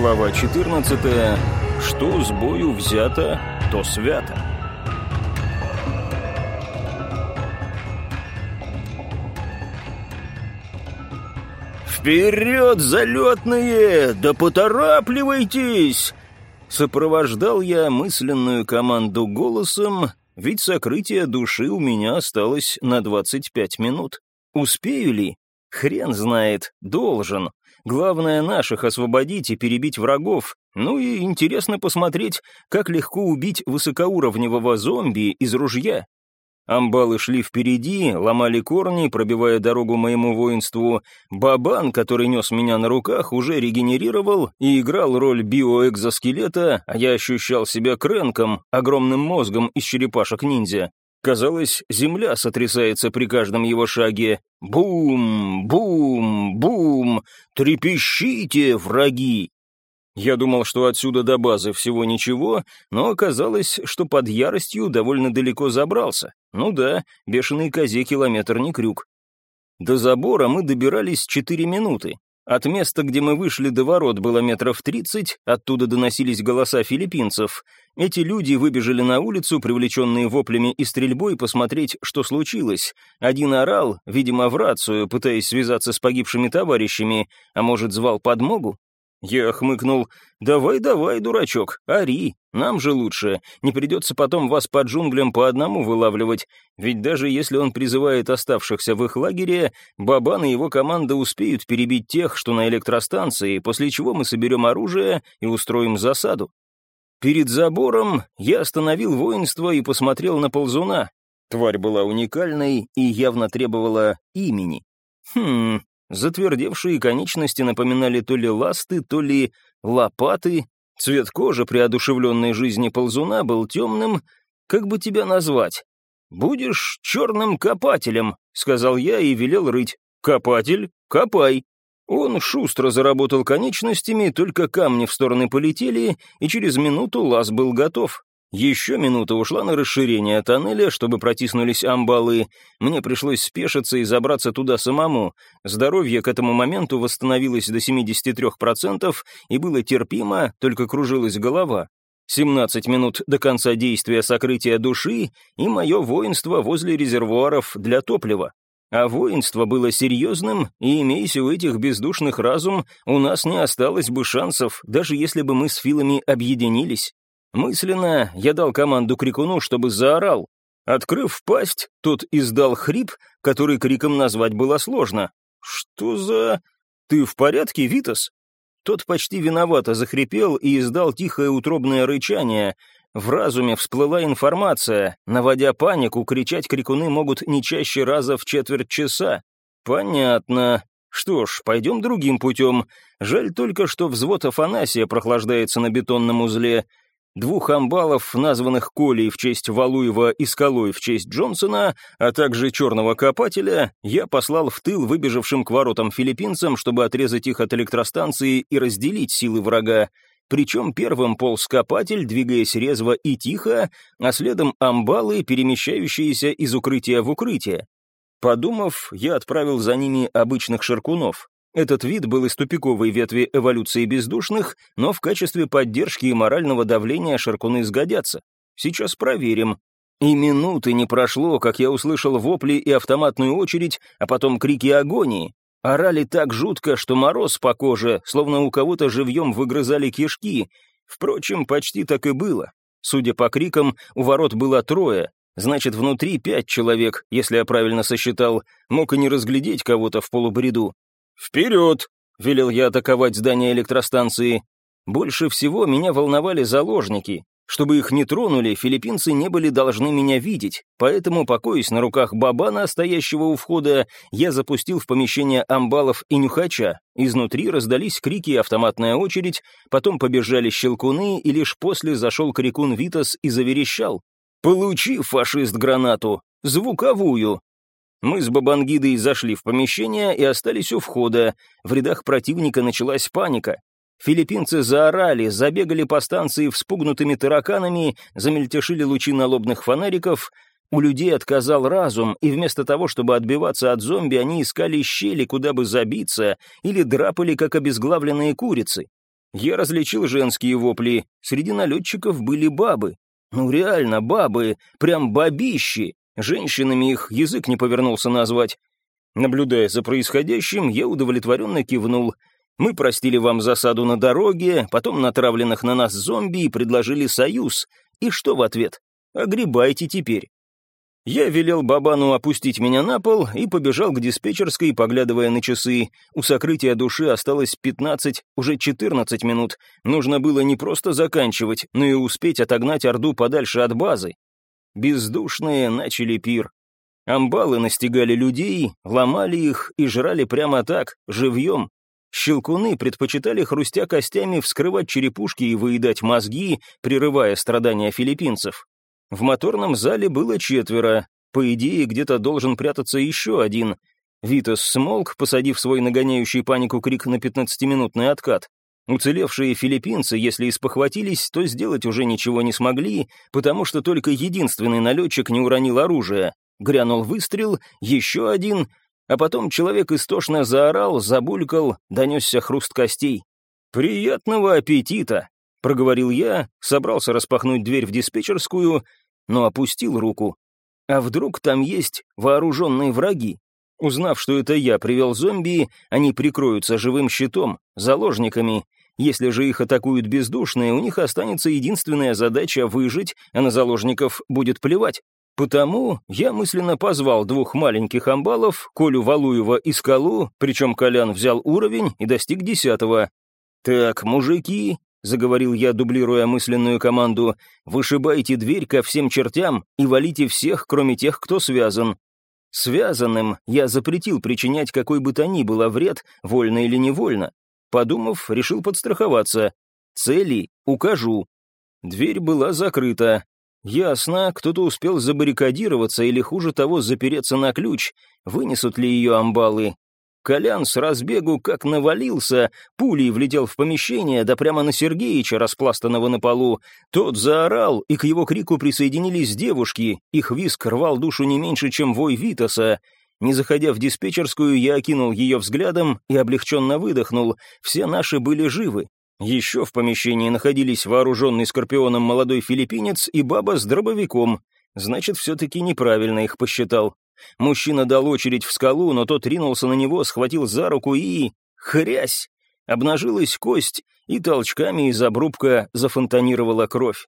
Глава 14. Что с бою взято, то свято. «Вперед, залетные! Да поторапливайтесь!» Сопровождал я мысленную команду голосом, ведь сокрытие души у меня осталось на 25 минут. Успею ли? Хрен знает, должен. Главное наших освободить и перебить врагов. Ну и интересно посмотреть, как легко убить высокоуровневого зомби из ружья. Амбалы шли впереди, ломали корни, пробивая дорогу моему воинству. Бабан, который нес меня на руках, уже регенерировал и играл роль биоэкзоскелета, а я ощущал себя кренком, огромным мозгом из черепашек-ниндзя. Казалось, земля сотрясается при каждом его шаге. Бум, бум, бум, трепещите, враги! Я думал, что отсюда до базы всего ничего, но оказалось, что под яростью довольно далеко забрался. Ну да, бешеный козе километр не крюк. До забора мы добирались четыре минуты. От места, где мы вышли до ворот, было метров тридцать, оттуда доносились голоса филиппинцев. Эти люди выбежали на улицу, привлеченные воплями и стрельбой, посмотреть, что случилось. Один орал, видимо, в рацию, пытаясь связаться с погибшими товарищами, а может, звал подмогу? Я хмыкнул. «Давай, давай, дурачок, ори, нам же лучше. Не придется потом вас по джунглям по одному вылавливать. Ведь даже если он призывает оставшихся в их лагере, Бабан и его команда успеют перебить тех, что на электростанции, после чего мы соберем оружие и устроим засаду». Перед забором я остановил воинство и посмотрел на ползуна. Тварь была уникальной и явно требовала имени. Хм, Затвердевшие конечности напоминали то ли ласты, то ли лопаты. Цвет кожи при одушевленной жизни ползуна был темным. Как бы тебя назвать? «Будешь черным копателем», — сказал я и велел рыть. «Копатель, копай». Он шустро заработал конечностями, только камни в стороны полетели, и через минуту лаз был готов. Еще минута ушла на расширение тоннеля, чтобы протиснулись амбалы. Мне пришлось спешиться и забраться туда самому. Здоровье к этому моменту восстановилось до 73% и было терпимо, только кружилась голова. 17 минут до конца действия сокрытия души и мое воинство возле резервуаров для топлива. А воинство было серьезным, и имейся у этих бездушных разум, у нас не осталось бы шансов, даже если бы мы с Филами объединились. Мысленно я дал команду крикуну, чтобы заорал. Открыв пасть, тот издал хрип, который криком назвать было сложно. «Что за... Ты в порядке, Витас?» Тот почти виновато захрипел и издал тихое утробное рычание. В разуме всплыла информация. Наводя панику, кричать крикуны могут не чаще раза в четверть часа. «Понятно. Что ж, пойдем другим путем. Жаль только, что взвод Афанасия прохлаждается на бетонном узле. Двух амбалов, названных Колей в честь Валуева и Скалой в честь Джонсона, а также черного копателя, я послал в тыл выбежавшим к воротам филиппинцам, чтобы отрезать их от электростанции и разделить силы врага. Причем первым полз копатель, двигаясь резво и тихо, а следом амбалы, перемещающиеся из укрытия в укрытие. Подумав, я отправил за ними обычных шаркунов. Этот вид был из тупиковой ветви эволюции бездушных, но в качестве поддержки и морального давления шаркуны сгодятся. Сейчас проверим. И минуты не прошло, как я услышал вопли и автоматную очередь, а потом крики агонии. Орали так жутко, что мороз по коже, словно у кого-то живьем выгрызали кишки. Впрочем, почти так и было. Судя по крикам, у ворот было трое, значит, внутри пять человек, если я правильно сосчитал, мог и не разглядеть кого-то в полубреду. «Вперед!» — велел я атаковать здание электростанции. Больше всего меня волновали заложники. Чтобы их не тронули, филиппинцы не были должны меня видеть, поэтому, покоясь на руках Бабана, стоящего у входа, я запустил в помещение амбалов и нюхача. Изнутри раздались крики и автоматная очередь, потом побежали щелкуны, и лишь после зашел крикун Витас и заверещал. «Получи, фашист, гранату! Звуковую! Мы с Бабангидой зашли в помещение и остались у входа. В рядах противника началась паника. Филиппинцы заорали, забегали по станции вспугнутыми тараканами, замельтешили лучи налобных фонариков. У людей отказал разум, и вместо того, чтобы отбиваться от зомби, они искали щели, куда бы забиться, или драпали, как обезглавленные курицы. Я различил женские вопли, среди налетчиков были бабы. Ну реально, бабы, прям бабищи. Женщинами их язык не повернулся назвать. Наблюдая за происходящим, я удовлетворенно кивнул. Мы простили вам засаду на дороге, потом натравленных на нас зомби и предложили союз. И что в ответ? Огребайте теперь. Я велел Бабану опустить меня на пол и побежал к диспетчерской, поглядывая на часы. У сокрытия души осталось 15, уже 14 минут. Нужно было не просто заканчивать, но и успеть отогнать Орду подальше от базы. Бездушные начали пир. Амбалы настигали людей, ломали их и жрали прямо так, живьем. Щелкуны предпочитали, хрустя костями, вскрывать черепушки и выедать мозги, прерывая страдания филиппинцев. В моторном зале было четверо. По идее, где-то должен прятаться еще один. Витас смолк, посадив свой нагоняющий панику крик на пятнадцатиминутный откат. Уцелевшие филиппинцы, если и спохватились, то сделать уже ничего не смогли, потому что только единственный налетчик не уронил оружие. Грянул выстрел, еще один, а потом человек истошно заорал, забулькал, донесся хруст костей. «Приятного аппетита!» — проговорил я, собрался распахнуть дверь в диспетчерскую, но опустил руку. А вдруг там есть вооруженные враги? Узнав, что это я привел зомби, они прикроются живым щитом, заложниками. Если же их атакуют бездушные, у них останется единственная задача выжить, а на заложников будет плевать. Потому я мысленно позвал двух маленьких амбалов, Колю Валуева и Скалу, причем Колян взял уровень и достиг десятого. «Так, мужики, — заговорил я, дублируя мысленную команду, «вышибайте дверь ко всем чертям и валите всех, кроме тех, кто связан». Связанным я запретил причинять какой бы то ни было вред, вольно или невольно. Подумав, решил подстраховаться. Цели укажу. Дверь была закрыта. Ясно, кто-то успел забаррикадироваться или, хуже того, запереться на ключ. Вынесут ли ее амбалы? Колян с разбегу как навалился, пулей влетел в помещение, да прямо на Сергеича, распластанного на полу. Тот заорал, и к его крику присоединились девушки. Их виск рвал душу не меньше, чем вой Витаса. Не заходя в диспетчерскую, я окинул ее взглядом и облегченно выдохнул. Все наши были живы. Еще в помещении находились вооруженный скорпионом молодой филиппинец и баба с дробовиком. Значит, все-таки неправильно их посчитал. Мужчина дал очередь в скалу, но тот ринулся на него, схватил за руку и... Хрясь! Обнажилась кость, и толчками из обрубка зафонтанировала кровь.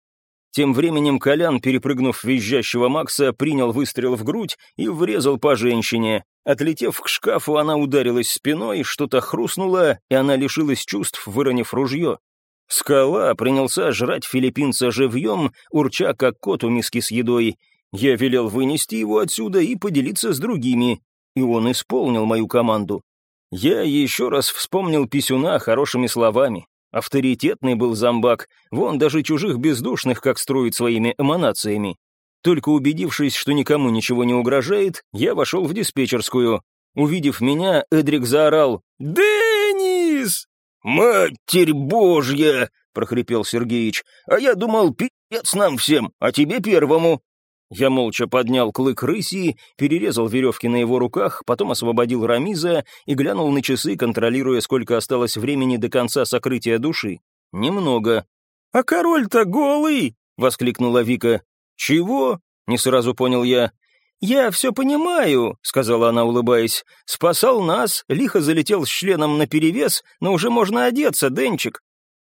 Тем временем Колян, перепрыгнув визжащего Макса, принял выстрел в грудь и врезал по женщине. Отлетев к шкафу, она ударилась спиной, что-то хрустнуло, и она лишилась чувств, выронив ружье. Скала принялся жрать филиппинца живьем, урча, как кот у миски с едой. Я велел вынести его отсюда и поделиться с другими, и он исполнил мою команду. Я еще раз вспомнил Писюна хорошими словами. Авторитетный был зомбак, вон даже чужих бездушных как строит своими эманациями. Только убедившись, что никому ничего не угрожает, я вошел в диспетчерскую. Увидев меня, Эдрик заорал «Денис!» «Матерь Божья!» — прохрипел Сергеич. «А я думал, пи***ц нам всем, а тебе первому!» Я молча поднял клык рыси, перерезал веревки на его руках, потом освободил Рамиза и глянул на часы, контролируя, сколько осталось времени до конца сокрытия души. Немного. «А король-то голый!» — воскликнула Вика. «Чего?» — не сразу понял я. «Я все понимаю», — сказала она, улыбаясь. «Спасал нас, лихо залетел с членом наперевес, но уже можно одеться, Денчик».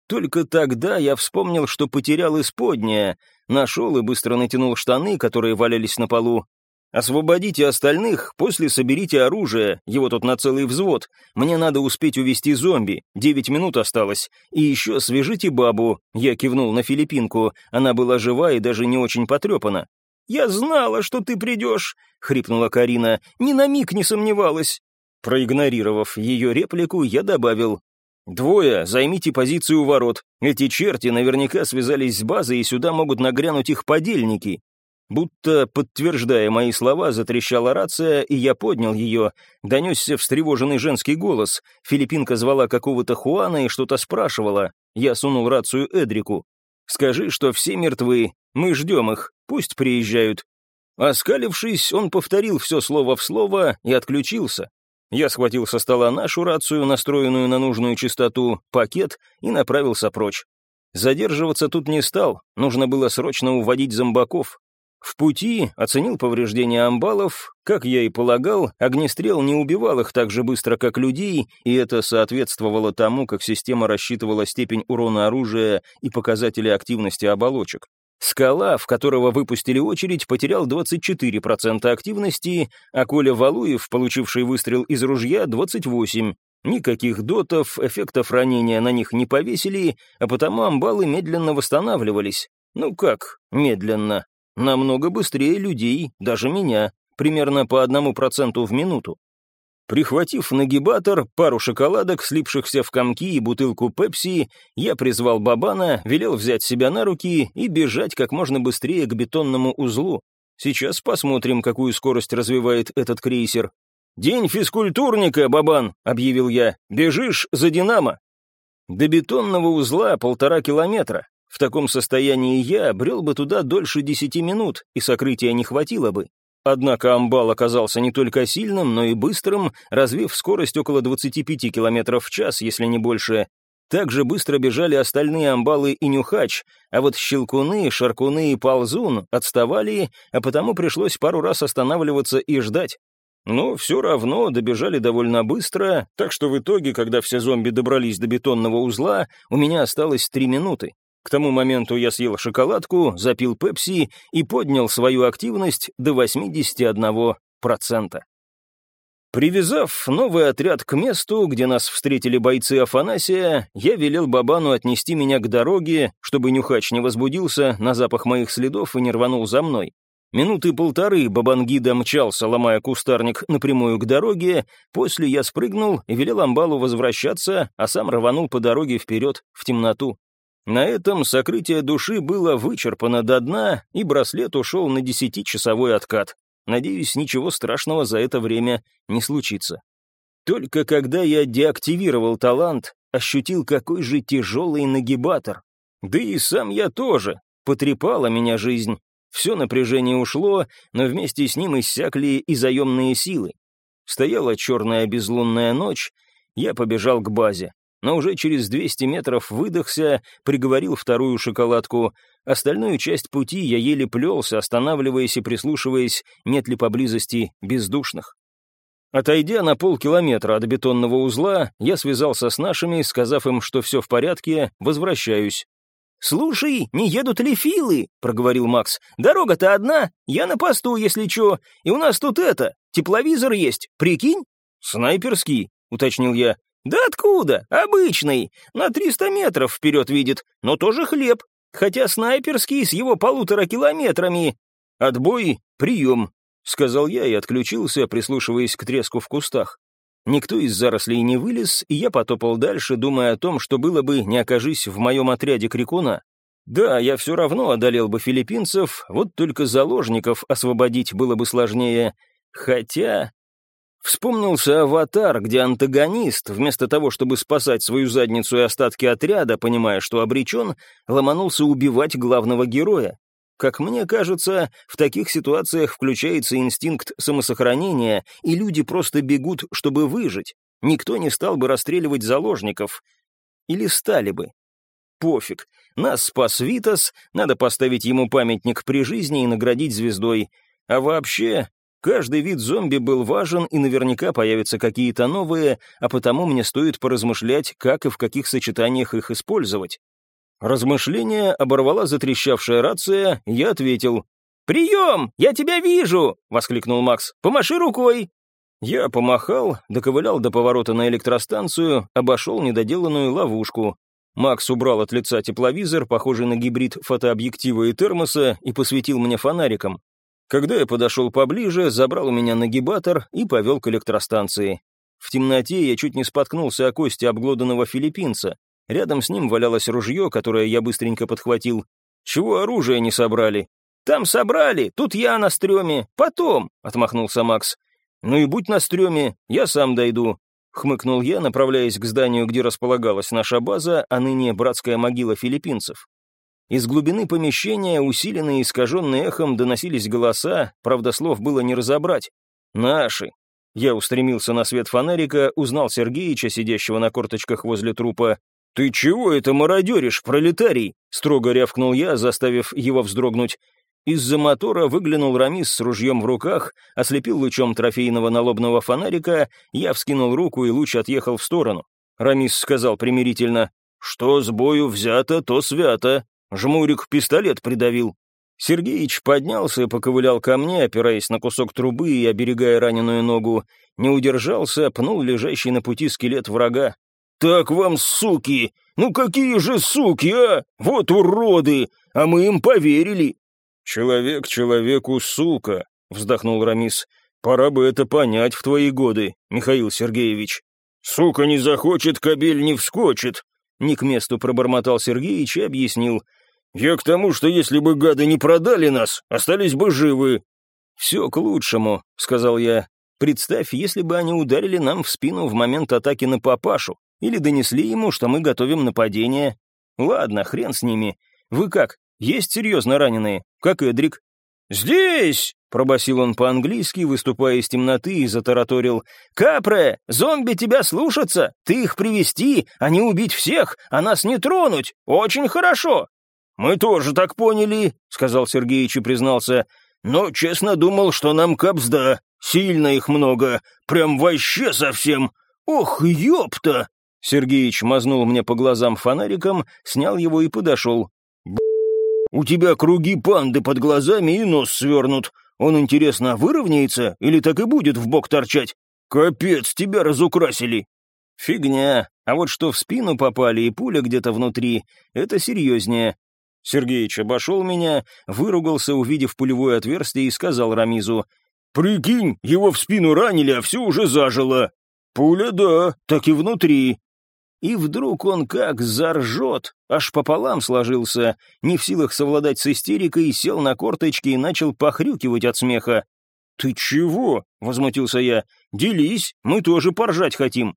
Только тогда я вспомнил, что потерял исподнее, нашел и быстро натянул штаны, которые валялись на полу. «Освободите остальных, после соберите оружие, его тут на целый взвод. Мне надо успеть увести зомби, девять минут осталось. И еще свяжите бабу», — я кивнул на Филиппинку, она была жива и даже не очень потрепана. «Я знала, что ты придешь», — хрипнула Карина, — «ни на миг не сомневалась». Проигнорировав ее реплику, я добавил, «Двое, займите позицию у ворот. Эти черти наверняка связались с базой, и сюда могут нагрянуть их подельники». Будто, подтверждая мои слова, затрещала рация, и я поднял ее. Донесся встревоженный женский голос. Филиппинка звала какого-то Хуана и что-то спрашивала. Я сунул рацию Эдрику. «Скажи, что все мертвы. Мы ждем их. Пусть приезжают». Оскалившись, он повторил все слово в слово и отключился. Я схватил со стола нашу рацию, настроенную на нужную частоту, пакет и направился прочь. Задерживаться тут не стал, нужно было срочно уводить зомбаков. В пути оценил повреждения амбалов, как я и полагал, огнестрел не убивал их так же быстро, как людей, и это соответствовало тому, как система рассчитывала степень урона оружия и показатели активности оболочек. Скала, в которого выпустили очередь, потерял 24% активности, а Коля Валуев, получивший выстрел из ружья, 28%. Никаких дотов, эффектов ранения на них не повесили, а потому амбалы медленно восстанавливались. Ну как, медленно? Намного быстрее людей, даже меня, примерно по одному проценту в минуту. Прихватив нагибатор, пару шоколадок, слипшихся в комки и бутылку пепси, я призвал Бабана, велел взять себя на руки и бежать как можно быстрее к бетонному узлу. Сейчас посмотрим, какую скорость развивает этот крейсер. «День физкультурника, Бабан!» — объявил я. «Бежишь за «Динамо». До бетонного узла полтора километра. В таком состоянии я брел бы туда дольше десяти минут, и сокрытия не хватило бы. Однако амбал оказался не только сильным, но и быстрым, развив скорость около 25 км в час, если не больше. Также быстро бежали остальные амбалы и нюхач, а вот щелкуны, шаркуны и ползун отставали, а потому пришлось пару раз останавливаться и ждать. Но все равно добежали довольно быстро, так что в итоге, когда все зомби добрались до бетонного узла, у меня осталось три минуты. К тому моменту я съел шоколадку, запил пепси и поднял свою активность до 81%. Привязав новый отряд к месту, где нас встретили бойцы Афанасия, я велел Бабану отнести меня к дороге, чтобы Нюхач не возбудился на запах моих следов и не рванул за мной. Минуты полторы Бабангида мчался, ломая кустарник напрямую к дороге, после я спрыгнул и велел Амбалу возвращаться, а сам рванул по дороге вперед в темноту. На этом сокрытие души было вычерпано до дна, и браслет ушел на десятичасовой откат. Надеюсь, ничего страшного за это время не случится. Только когда я деактивировал талант, ощутил, какой же тяжелый нагибатор. Да и сам я тоже. Потрепала меня жизнь. Все напряжение ушло, но вместе с ним иссякли и заемные силы. Стояла черная безлунная ночь, я побежал к базе но уже через 200 метров выдохся, приговорил вторую шоколадку. Остальную часть пути я еле плелся, останавливаясь и прислушиваясь, нет ли поблизости бездушных. Отойдя на полкилометра от бетонного узла, я связался с нашими, сказав им, что все в порядке, возвращаюсь. «Слушай, не едут ли филы?» — проговорил Макс. «Дорога-то одна, я на посту, если чё, и у нас тут это, тепловизор есть, прикинь?» «Снайперский», — уточнил я. «Да откуда? Обычный. На 300 метров вперед видит, но тоже хлеб. Хотя снайперский с его полутора километрами. Отбой, прием», — сказал я и отключился, прислушиваясь к треску в кустах. Никто из зарослей не вылез, и я потопал дальше, думая о том, что было бы, не окажись в моем отряде крикуна. Да, я все равно одолел бы филиппинцев, вот только заложников освободить было бы сложнее. Хотя Вспомнился «Аватар», где антагонист, вместо того, чтобы спасать свою задницу и остатки отряда, понимая, что обречен, ломанулся убивать главного героя. Как мне кажется, в таких ситуациях включается инстинкт самосохранения, и люди просто бегут, чтобы выжить. Никто не стал бы расстреливать заложников. Или стали бы. Пофиг. Нас спас Витас, надо поставить ему памятник при жизни и наградить звездой. А вообще, Каждый вид зомби был важен, и наверняка появятся какие-то новые, а потому мне стоит поразмышлять, как и в каких сочетаниях их использовать. Размышление оборвала затрещавшая рация, я ответил. «Прием! Я тебя вижу!» — воскликнул Макс. «Помаши рукой!» Я помахал, доковылял до поворота на электростанцию, обошел недоделанную ловушку. Макс убрал от лица тепловизор, похожий на гибрид фотообъектива и термоса, и посветил мне фонариком. Когда я подошел поближе, забрал у меня нагибатор и повел к электростанции. В темноте я чуть не споткнулся о кости обглоданного филиппинца. Рядом с ним валялось ружье, которое я быстренько подхватил. «Чего оружие не собрали?» «Там собрали, тут я на стреме, потом», — отмахнулся Макс. «Ну и будь на стреме, я сам дойду», — хмыкнул я, направляясь к зданию, где располагалась наша база, а ныне братская могила филиппинцев. Из глубины помещения, усиленные искаженные эхом, доносились голоса, правда, слов было не разобрать. «Наши». Я устремился на свет фонарика, узнал Сергеича, сидящего на корточках возле трупа. «Ты чего это мародеришь, пролетарий?» — строго рявкнул я, заставив его вздрогнуть. Из-за мотора выглянул Рамис с ружьем в руках, ослепил лучом трофейного налобного фонарика, я вскинул руку, и луч отъехал в сторону. Рамис сказал примирительно, «Что с бою взято, то свято. Жмурик пистолет придавил». Сергеич поднялся и поковылял ко мне, опираясь на кусок трубы и оберегая раненую ногу. Не удержался, пнул лежащий на пути скелет врага. «Так вам, суки! Ну какие же суки, а? Вот уроды! А мы им поверили!» «Человек человеку сука», — вздохнул Рамис. «Пора бы это понять в твои годы, Михаил Сергеевич». «Сука не захочет, кобель не вскочит», — не к месту пробормотал Сергеич и объяснил. «Я к тому, что если бы гады не продали нас, остались бы живы». «Все к лучшему», — сказал я. «Представь, если бы они ударили нам в спину в момент атаки на папашу, или донесли ему, что мы готовим нападение. Ладно, хрен с ними. Вы как, есть серьезно раненые? Как Эдрик?» «Здесь!» — пробасил он по-английски, выступая из темноты, и затараторил. «Капре, зомби тебя слушаться! Ты их привести, а не убить всех, а нас не тронуть! Очень хорошо!» «Мы тоже так поняли», — сказал Сергеич и признался. «Но честно думал, что нам капсда. Сильно их много. Прям вообще совсем. Ох, ёпта!» Сергеич мазнул мне по глазам фонариком, снял его и подошел. «У тебя круги панды под глазами и нос свернут. Он, интересно, выровняется или так и будет в бок торчать? Капец, тебя разукрасили!» «Фигня. А вот что в спину попали и пуля где-то внутри, это серьезнее. Сергеич обошел меня, выругался, увидев пулевое отверстие, и сказал Рамизу, «Прикинь, его в спину ранили, а все уже зажило. Пуля, да, так и внутри». И вдруг он как заржет, аж пополам сложился, не в силах совладать с истерикой, сел на корточки и начал похрюкивать от смеха. «Ты чего?» — возмутился я. «Делись, мы тоже поржать хотим».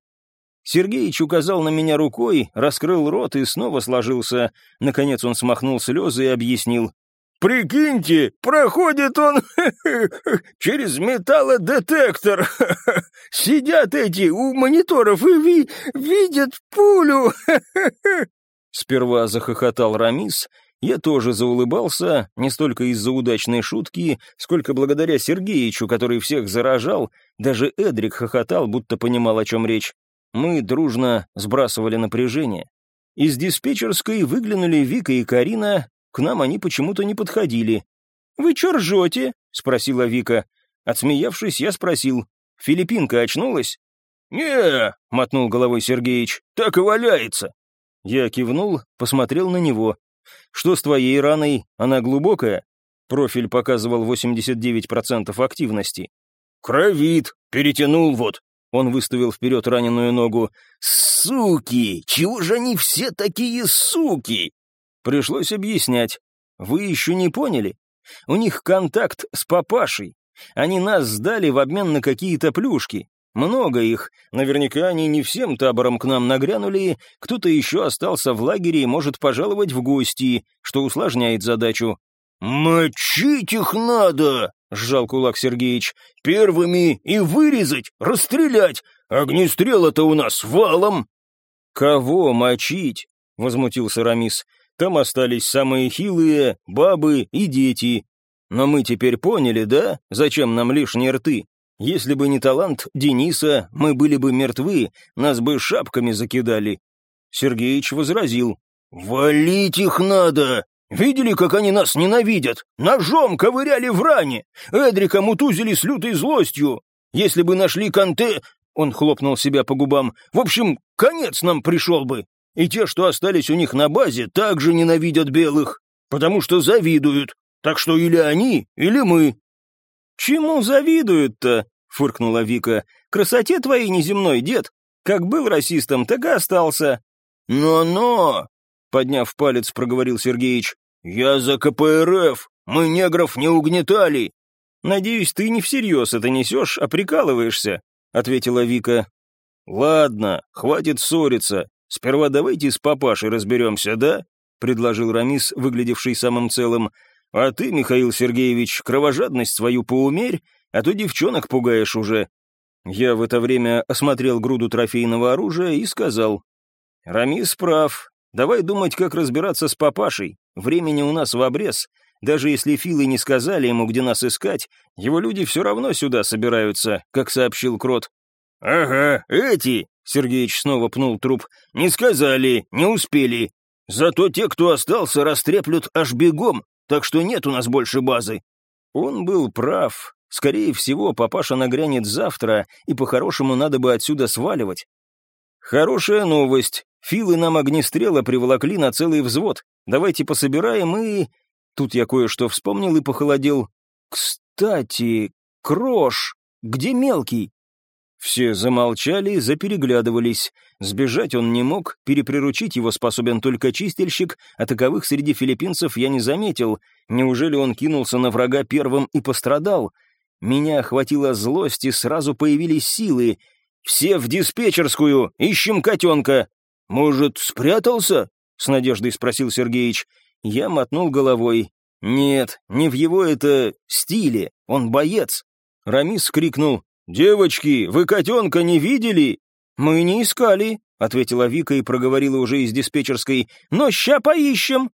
Сергеич указал на меня рукой, раскрыл рот и снова сложился. Наконец он смахнул слезы и объяснил. «Прикиньте, проходит он через металлодетектор. Сидят эти у мониторов и ви видят пулю». Сперва захохотал Рамис, я тоже заулыбался, не столько из-за удачной шутки, сколько благодаря Сергеичу, который всех заражал, даже Эдрик хохотал, будто понимал, о чем речь. Мы дружно сбрасывали напряжение. Из диспетчерской выглянули Вика и Карина, к нам они почему-то не подходили. «Вы чё ржете?» — спросила Вика. Отсмеявшись, я спросил. «Филиппинка очнулась?» «Не», — мотнул головой Сергеич, — «так и валяется». Я кивнул, посмотрел на него. «Что с твоей раной? Она глубокая?» Профиль показывал 89% активности. «Кровит, перетянул вот», он выставил вперед раненую ногу. «Суки! Чего же они все такие суки?» Пришлось объяснять. «Вы еще не поняли? У них контакт с папашей. Они нас сдали в обмен на какие-то плюшки. Много их. Наверняка они не всем табором к нам нагрянули, кто-то еще остался в лагере и может пожаловать в гости, что усложняет задачу. «Мочить их надо!» — сжал кулак Сергеич. «Первыми и вырезать, расстрелять! Огнестрела-то у нас валом!» «Кого мочить?» — возмутился Рамис. «Там остались самые хилые, бабы и дети. Но мы теперь поняли, да, зачем нам лишние рты? Если бы не талант Дениса, мы были бы мертвы, нас бы шапками закидали». Сергеич возразил. «Валить их надо! Видели, как они нас ненавидят? Ножом ковыряли в ране. Эдрика мутузили с лютой злостью. Если бы нашли Канте...» Он хлопнул себя по губам. «В общем, конец нам пришел бы. И те, что остались у них на базе, также ненавидят белых, потому что завидуют. Так что или они, или мы». «Чему завидуют-то?» — фыркнула Вика. «Красоте твоей неземной, дед. Как был расистом, так и остался». «Но-но!» — подняв палец, проговорил Сергеич. «Я за КПРФ! Мы негров не угнетали!» «Надеюсь, ты не всерьез это несешь, а прикалываешься», — ответила Вика. «Ладно, хватит ссориться. Сперва давайте с папашей разберемся, да?» — предложил Рамис, выглядевший самым целым. «А ты, Михаил Сергеевич, кровожадность свою поумерь, а то девчонок пугаешь уже». Я в это время осмотрел груду трофейного оружия и сказал, «Рамис прав. Давай думать, как разбираться с папашей. Времени у нас в обрез. Даже если Филы не сказали ему, где нас искать, его люди все равно сюда собираются, как сообщил Крот». «Ага, эти!» — Сергеич снова пнул труп. «Не сказали, не успели. Зато те, кто остался, растреплют аж бегом, так что нет у нас больше базы». Он был прав. Скорее всего, папаша нагрянет завтра, и по-хорошему надо бы отсюда сваливать. Хорошая новость. Филы нам огнестрела приволокли на целый взвод. Давайте пособираем и... Тут я кое-что вспомнил и похолодел. Кстати, Крош, где мелкий? Все замолчали, запереглядывались. Сбежать он не мог, переприручить его способен только чистильщик, а таковых среди филиппинцев я не заметил. Неужели он кинулся на врага первым и пострадал? Меня охватила злость, и сразу появились силы. «Все в диспетчерскую! Ищем котенка!» «Может, спрятался?» — с надеждой спросил Сергеич. Я мотнул головой. «Нет, не в его это стиле, он боец!» Рамис крикнул «Девочки, вы котенка не видели?» «Мы не искали», — ответила Вика и проговорила уже из диспетчерской, «но ща поищем».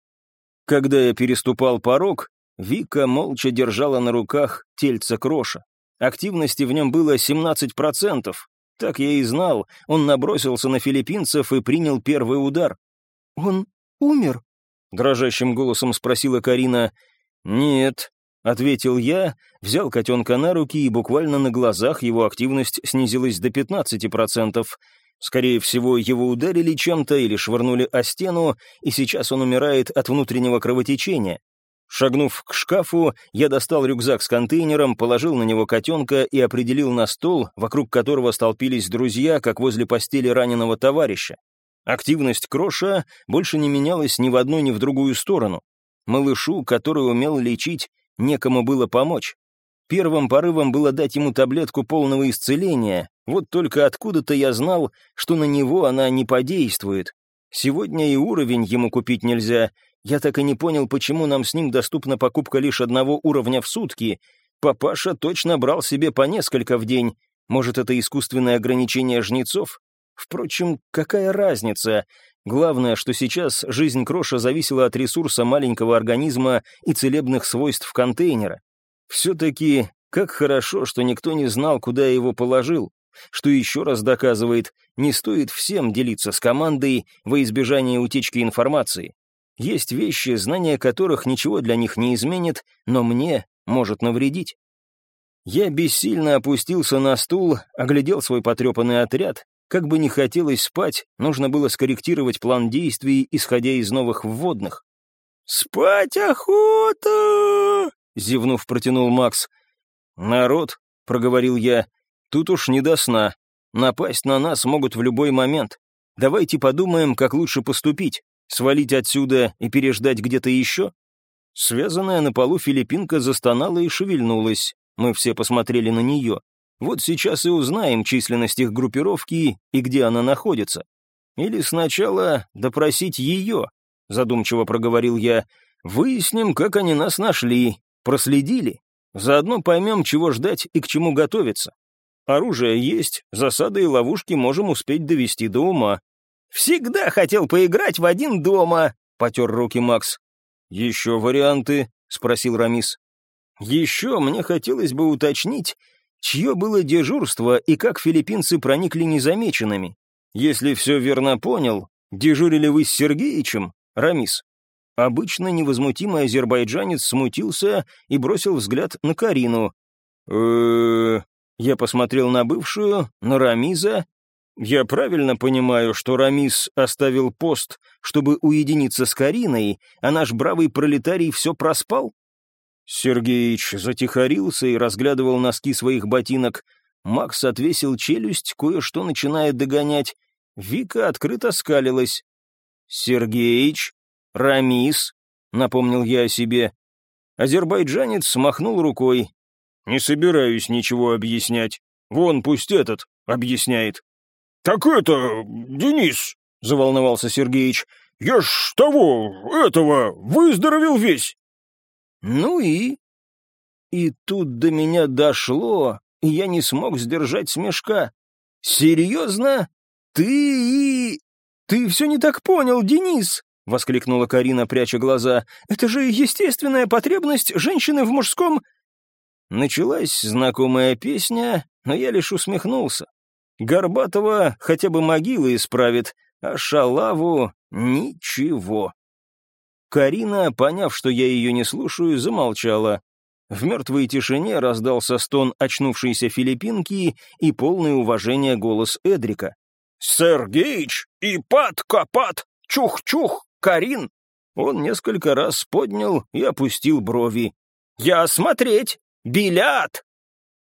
Когда я переступал порог, Вика молча держала на руках тельца Кроша. Активности в нем было 17%. Так я и знал, он набросился на филиппинцев и принял первый удар. «Он умер?» — дрожащим голосом спросила Карина. «Нет, — ответил я, взял котенка на руки, и буквально на глазах его активность снизилась до 15%. Скорее всего, его ударили чем-то или швырнули о стену, и сейчас он умирает от внутреннего кровотечения. Шагнув к шкафу, я достал рюкзак с контейнером, положил на него котенка и определил на стол, вокруг которого столпились друзья, как возле постели раненого товарища. Активность Кроша больше не менялась ни в одну, ни в другую сторону. Малышу, который умел лечить, некому было помочь. Первым порывом было дать ему таблетку полного исцеления, вот только откуда-то я знал, что на него она не подействует. Сегодня и уровень ему купить нельзя. Я так и не понял, почему нам с ним доступна покупка лишь одного уровня в сутки. Папаша точно брал себе по несколько в день. Может, это искусственное ограничение жнецов? Впрочем, какая разница? Главное, что сейчас жизнь Кроша зависела от ресурса маленького организма и целебных свойств контейнера. Все-таки, как хорошо, что никто не знал, куда его положил, что еще раз доказывает, не стоит всем делиться с командой во избежание утечки информации. Есть вещи, знания которых ничего для них не изменит, но мне может навредить. Я бессильно опустился на стул, оглядел свой потрепанный отряд как бы не хотелось спать, нужно было скорректировать план действий, исходя из новых вводных. «Спать охота!» — зевнув, протянул Макс. «Народ», — проговорил я, — «тут уж не до сна. Напасть на нас могут в любой момент. Давайте подумаем, как лучше поступить. Свалить отсюда и переждать где-то еще?» Связанная на полу филиппинка застонала и шевельнулась. Мы все посмотрели на нее. Вот сейчас и узнаем численность их группировки и где она находится. Или сначала допросить ее, задумчиво проговорил я. Выясним, как они нас нашли, проследили. Заодно поймем, чего ждать и к чему готовиться. Оружие есть, засады и ловушки можем успеть довести до ума. «Всегда хотел поиграть в один дома», — потер руки Макс. «Еще варианты?» — спросил Рамис. «Еще мне хотелось бы уточнить, Чье было дежурство и как филиппинцы проникли незамеченными? Если все верно понял, дежурили вы с Сергеичем, Рамис? Обычно невозмутимый азербайджанец смутился и бросил взгляд на Карину. э Я посмотрел на бывшую, на Рамиза. Я правильно понимаю, что Рамис оставил пост, чтобы уединиться с Кариной, а наш бравый пролетарий все проспал? Сергеич затихарился и разглядывал носки своих ботинок. Макс отвесил челюсть, кое-что начинает догонять. Вика открыто скалилась. «Сергеич, Рамис», — напомнил я о себе. Азербайджанец махнул рукой. «Не собираюсь ничего объяснять. Вон, пусть этот объясняет». «Так это, Денис», — заволновался Сергеич, — «я ж того, этого, выздоровел весь». «Ну и...» И тут до меня дошло, и я не смог сдержать смешка. «Серьезно? Ты и...» «Ты все не так понял, Денис!» — воскликнула Карина, пряча глаза. «Это же естественная потребность женщины в мужском...» Началась знакомая песня, но я лишь усмехнулся. Горбатова хотя бы могилы исправит, а Шалаву — ничего. Карина, поняв, что я ее не слушаю, замолчала. В мертвой тишине раздался стон очнувшейся филиппинки и полное уважение голос Эдрика. «Сергеич! Ипат-капат! Чух-чух! Карин!» Он несколько раз поднял и опустил брови. «Я смотреть! Билят!»